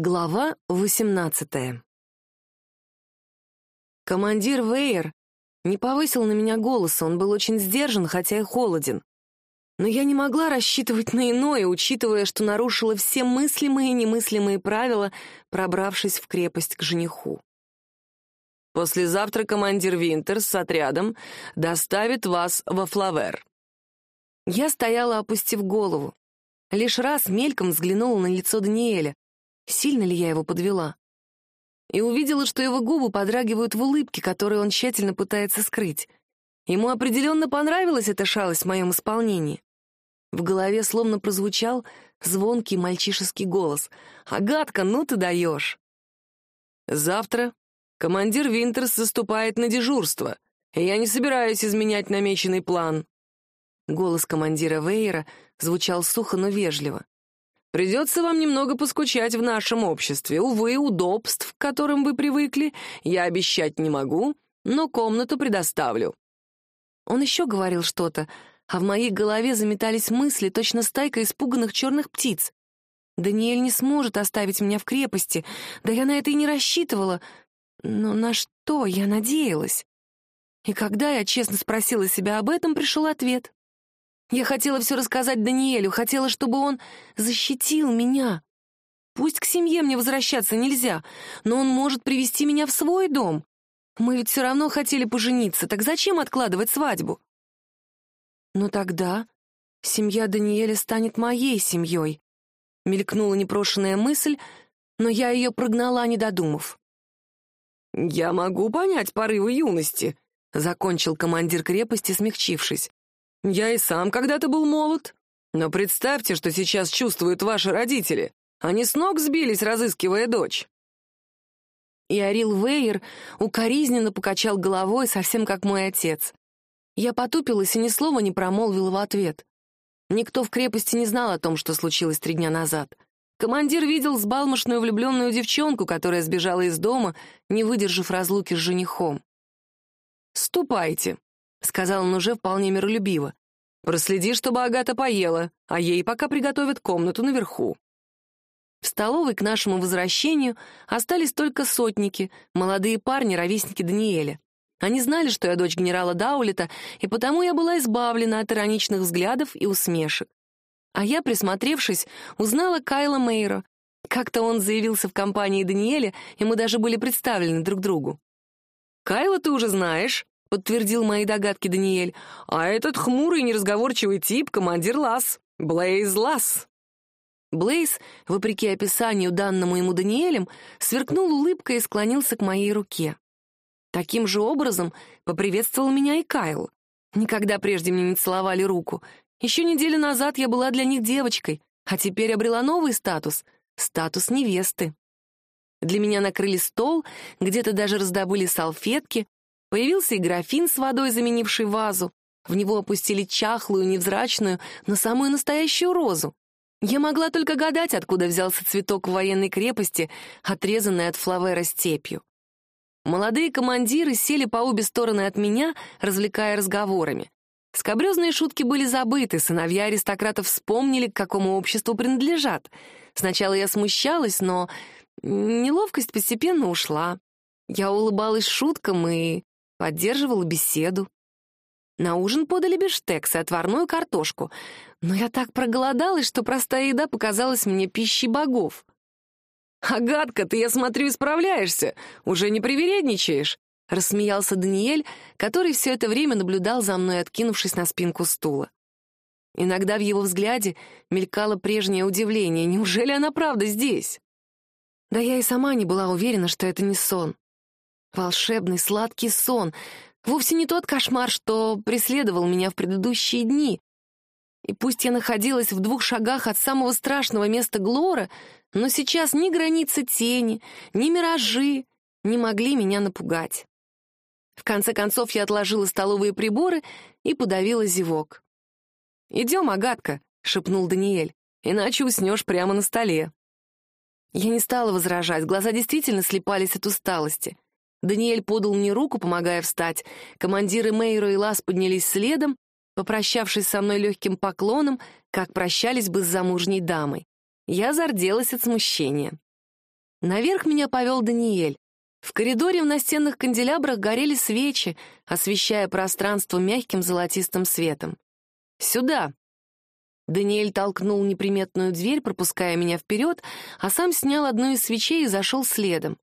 Глава 18 Командир Вейер не повысил на меня голоса, он был очень сдержан, хотя и холоден. Но я не могла рассчитывать на иное, учитывая, что нарушила все мыслимые и немыслимые правила, пробравшись в крепость к жениху. Послезавтра командир Винтерс с отрядом доставит вас во Флавер. Я стояла, опустив голову. Лишь раз мельком взглянула на лицо Даниэля. Сильно ли я его подвела? И увидела, что его губы подрагивают в улыбке, которую он тщательно пытается скрыть. Ему определенно понравилась эта шалость в моем исполнении. В голове словно прозвучал звонкий мальчишеский голос. «Агатка, ну ты даешь!» «Завтра командир Винтерс заступает на дежурство, и я не собираюсь изменять намеченный план». Голос командира Вейера звучал сухо, но вежливо. Придется вам немного поскучать в нашем обществе. Увы, удобств, к которым вы привыкли, я обещать не могу, но комнату предоставлю». Он еще говорил что-то, а в моей голове заметались мысли, точно стайка испуганных черных птиц. Даниэль не сможет оставить меня в крепости, да я на это и не рассчитывала. Но на что я надеялась? И когда я честно спросила себя об этом, пришел ответ. Я хотела все рассказать Даниэлю, хотела, чтобы он защитил меня. Пусть к семье мне возвращаться нельзя, но он может привести меня в свой дом. Мы ведь все равно хотели пожениться, так зачем откладывать свадьбу? Но тогда семья Даниэля станет моей семьей. Мелькнула непрошенная мысль, но я ее прогнала, не додумав. «Я могу понять порывы юности», — закончил командир крепости, смягчившись. Я и сам когда-то был молод. Но представьте, что сейчас чувствуют ваши родители. Они с ног сбились, разыскивая дочь. И Арил Вейер укоризненно покачал головой, совсем как мой отец. Я потупилась и ни слова не промолвила в ответ. Никто в крепости не знал о том, что случилось три дня назад. Командир видел сбалмошную влюбленную девчонку, которая сбежала из дома, не выдержав разлуки с женихом. «Ступайте», — сказал он уже вполне миролюбиво. «Проследи, чтобы Агата поела, а ей пока приготовят комнату наверху». В столовой к нашему возвращению остались только сотники, молодые парни, ровесники Даниэля. Они знали, что я дочь генерала Даулета, и потому я была избавлена от ироничных взглядов и усмешек. А я, присмотревшись, узнала Кайла Мейро. Как-то он заявился в компании Даниэля, и мы даже были представлены друг другу. «Кайла ты уже знаешь», — подтвердил мои догадки Даниэль. «А этот хмурый неразговорчивый тип — командир Лас. Блейз Лас». Блейз, вопреки описанию, данному ему Даниэлем, сверкнул улыбкой и склонился к моей руке. Таким же образом поприветствовал меня и Кайл. Никогда прежде мне не целовали руку. Еще неделю назад я была для них девочкой, а теперь обрела новый статус — статус невесты. Для меня накрыли стол, где-то даже раздобыли салфетки, Появился и графин с водой, заменивший вазу. В него опустили чахлую, невзрачную, но самую настоящую розу. Я могла только гадать, откуда взялся цветок в военной крепости, отрезанный от флавера степью. Молодые командиры сели по обе стороны от меня, развлекая разговорами. Скобрезные шутки были забыты, сыновья аристократов вспомнили, к какому обществу принадлежат. Сначала я смущалась, но неловкость постепенно ушла. Я улыбалась шуткам и поддерживала беседу. На ужин подали бифштекс и отварную картошку, но я так проголодалась, что простая еда показалась мне пищей богов. «Агатка, ты, я смотрю, исправляешься, уже не привередничаешь», — рассмеялся Даниэль, который все это время наблюдал за мной, откинувшись на спинку стула. Иногда в его взгляде мелькало прежнее удивление. Неужели она правда здесь? Да я и сама не была уверена, что это не сон. Волшебный сладкий сон. Вовсе не тот кошмар, что преследовал меня в предыдущие дни. И пусть я находилась в двух шагах от самого страшного места Глора, но сейчас ни границы тени, ни миражи не могли меня напугать. В конце концов я отложила столовые приборы и подавила зевок. «Идем, Агатка», — шепнул Даниэль, — «иначе уснешь прямо на столе». Я не стала возражать, глаза действительно слепались от усталости. Даниэль подал мне руку, помогая встать. Командиры Мейро и Лас поднялись следом, попрощавшись со мной легким поклоном, как прощались бы с замужней дамой. Я зарделась от смущения. Наверх меня повел Даниэль. В коридоре в настенных канделябрах горели свечи, освещая пространство мягким золотистым светом. «Сюда!» Даниэль толкнул неприметную дверь, пропуская меня вперед, а сам снял одну из свечей и зашел следом.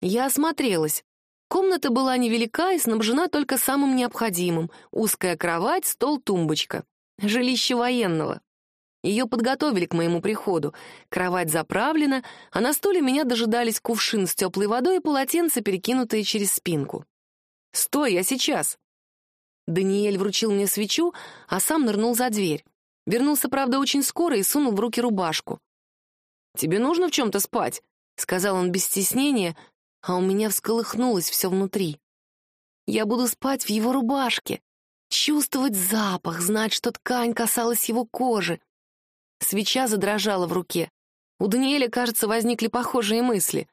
Я осмотрелась. Комната была невелика и снабжена только самым необходимым — узкая кровать, стол, тумбочка. Жилище военного. Ее подготовили к моему приходу. Кровать заправлена, а на столе меня дожидались кувшин с теплой водой и полотенце, перекинутые через спинку. «Стой, я сейчас!» Даниэль вручил мне свечу, а сам нырнул за дверь. Вернулся, правда, очень скоро и сунул в руки рубашку. «Тебе нужно в чем-то спать?» — сказал он без стеснения, а у меня всколыхнулось все внутри. «Я буду спать в его рубашке, чувствовать запах, знать, что ткань касалась его кожи». Свеча задрожала в руке. У Даниэля, кажется, возникли похожие мысли.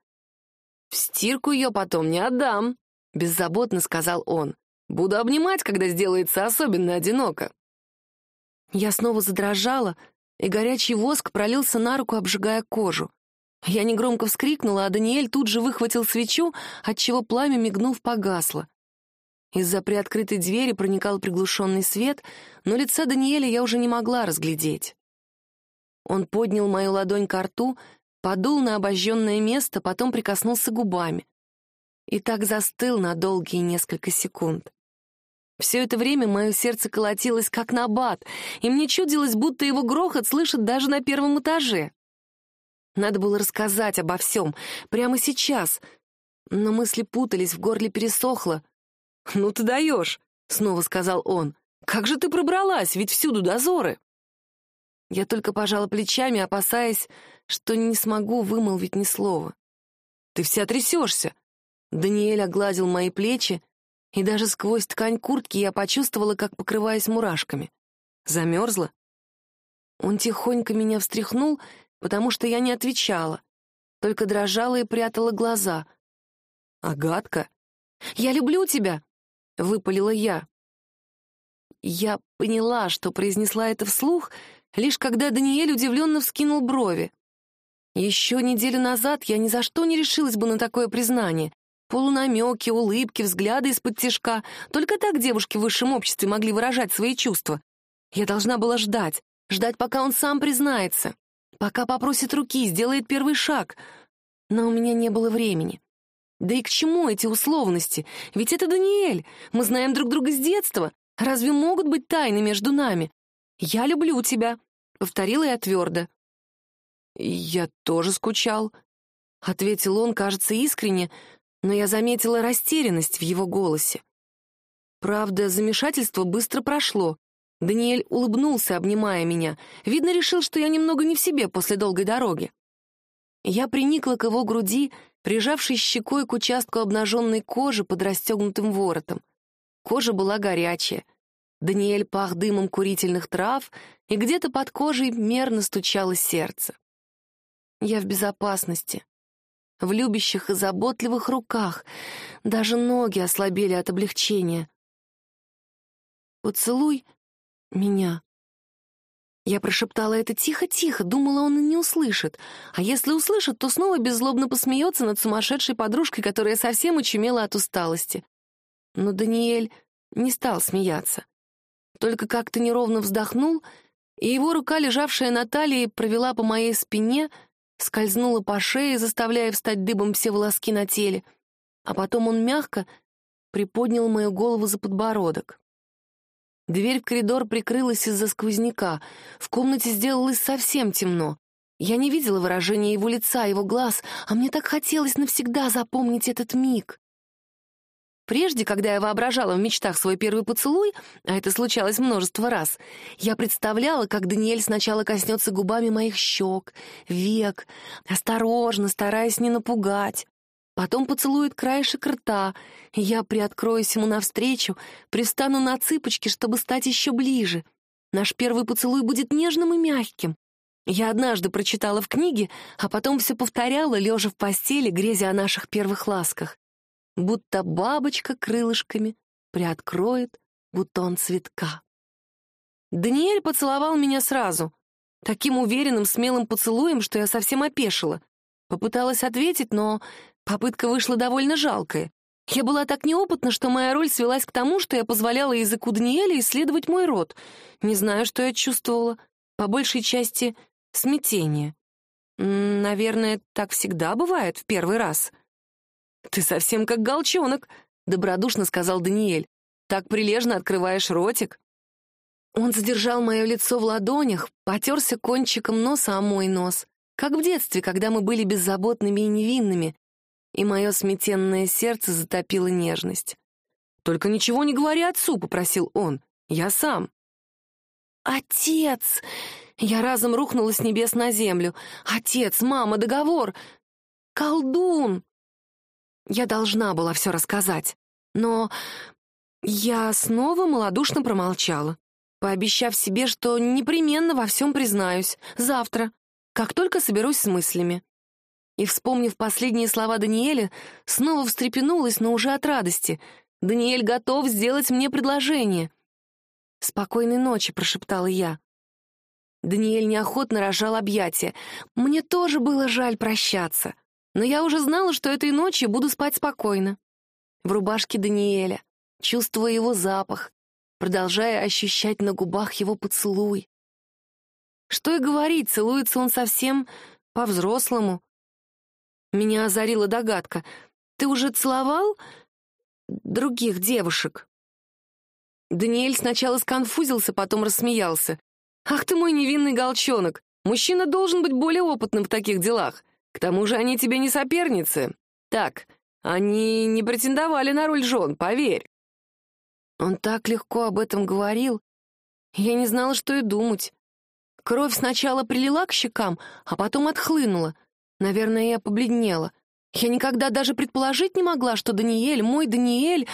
«В стирку ее потом не отдам», — беззаботно сказал он. «Буду обнимать, когда сделается особенно одиноко». Я снова задрожала, и горячий воск пролился на руку, обжигая кожу. Я негромко вскрикнула, а Даниэль тут же выхватил свечу, отчего пламя, мигнув, погасло. Из-за приоткрытой двери проникал приглушенный свет, но лица Даниэля я уже не могла разглядеть. Он поднял мою ладонь к рту, подул на обожженное место, потом прикоснулся губами. И так застыл на долгие несколько секунд. Все это время мое сердце колотилось как набат, и мне чудилось, будто его грохот слышат даже на первом этаже. Надо было рассказать обо всем, прямо сейчас. Но мысли путались, в горле пересохло. «Ну ты даешь», — снова сказал он. «Как же ты пробралась, ведь всюду дозоры». Я только пожала плечами, опасаясь, что не смогу вымолвить ни слова. «Ты вся трясешься!» Даниэль огладил мои плечи, и даже сквозь ткань куртки я почувствовала, как покрываясь мурашками. Замерзла. Он тихонько меня встряхнул, потому что я не отвечала, только дрожала и прятала глаза. «Агатка, я люблю тебя!» — выпалила я. Я поняла, что произнесла это вслух, лишь когда Даниэль удивленно вскинул брови. Еще неделю назад я ни за что не решилась бы на такое признание, Полунамеки, улыбки, взгляды из-под тишка. Только так девушки в высшем обществе могли выражать свои чувства. Я должна была ждать, ждать, пока он сам признается, пока попросит руки, сделает первый шаг. Но у меня не было времени. Да и к чему эти условности? Ведь это Даниэль. Мы знаем друг друга с детства. Разве могут быть тайны между нами? «Я люблю тебя», — повторила я твердо. «Я тоже скучал», — ответил он, кажется, искренне, но я заметила растерянность в его голосе. Правда, замешательство быстро прошло. Даниэль улыбнулся, обнимая меня. Видно, решил, что я немного не в себе после долгой дороги. Я приникла к его груди, прижавшись щекой к участку обнаженной кожи под расстегнутым воротом. Кожа была горячая. Даниэль пах дымом курительных трав, и где-то под кожей мерно стучало сердце. Я в безопасности в любящих и заботливых руках. Даже ноги ослабели от облегчения. «Поцелуй меня». Я прошептала это тихо-тихо, думала, он и не услышит. А если услышит, то снова беззлобно посмеется над сумасшедшей подружкой, которая совсем очумела от усталости. Но Даниэль не стал смеяться. Только как-то неровно вздохнул, и его рука, лежавшая на талии, провела по моей спине — скользнула по шее, заставляя встать дыбом все волоски на теле, а потом он мягко приподнял мою голову за подбородок. Дверь в коридор прикрылась из-за сквозняка. В комнате сделалось совсем темно. Я не видела выражения его лица, его глаз, а мне так хотелось навсегда запомнить этот миг. Прежде, когда я воображала в мечтах свой первый поцелуй, а это случалось множество раз, я представляла, как Даниэль сначала коснется губами моих щек, век, осторожно, стараясь не напугать. Потом поцелует краешек рта, я приоткроюсь ему навстречу, пристану на цыпочки, чтобы стать еще ближе. Наш первый поцелуй будет нежным и мягким. Я однажды прочитала в книге, а потом все повторяла, лежа в постели, грезя о наших первых ласках будто бабочка крылышками приоткроет бутон цветка. Даниэль поцеловал меня сразу, таким уверенным, смелым поцелуем, что я совсем опешила. Попыталась ответить, но попытка вышла довольно жалкая. Я была так неопытна, что моя роль свелась к тому, что я позволяла языку Даниэля исследовать мой рот. Не знаю, что я чувствовала. По большей части — смятение. Наверное, так всегда бывает в первый раз. «Ты совсем как голчонок», — добродушно сказал Даниэль. «Так прилежно открываешь ротик». Он задержал мое лицо в ладонях, потерся кончиком носа о мой нос, как в детстве, когда мы были беззаботными и невинными, и мое сметенное сердце затопило нежность. «Только ничего не говори отцу», — попросил он. «Я сам». «Отец!» Я разом рухнула с небес на землю. «Отец, мама, договор! Колдун!» Я должна была все рассказать, но я снова малодушно промолчала, пообещав себе, что непременно во всем признаюсь, завтра, как только соберусь с мыслями. И, вспомнив последние слова Даниэля, снова встрепенулась, но уже от радости. «Даниэль готов сделать мне предложение». «Спокойной ночи», — прошептала я. Даниэль неохотно рожал объятия. Мне тоже было жаль прощаться, но я уже знала, что этой ночью буду спать спокойно. В рубашке Даниэля, чувствуя его запах, продолжая ощущать на губах его поцелуй. Что и говорить, целуется он совсем по-взрослому, меня озарила догадка. «Ты уже целовал других девушек?» Даниэль сначала сконфузился, потом рассмеялся. «Ах ты мой невинный голчонок! Мужчина должен быть более опытным в таких делах. К тому же они тебе не соперницы. Так, они не претендовали на роль жен, поверь». Он так легко об этом говорил. Я не знала, что и думать. Кровь сначала прилила к щекам, а потом отхлынула. Наверное, я побледнела. Я никогда даже предположить не могла, что Даниэль, мой Даниэль,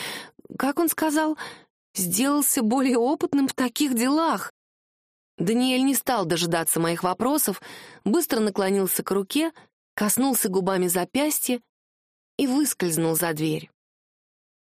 как он сказал, сделался более опытным в таких делах. Даниэль не стал дожидаться моих вопросов, быстро наклонился к руке, коснулся губами запястья и выскользнул за дверь.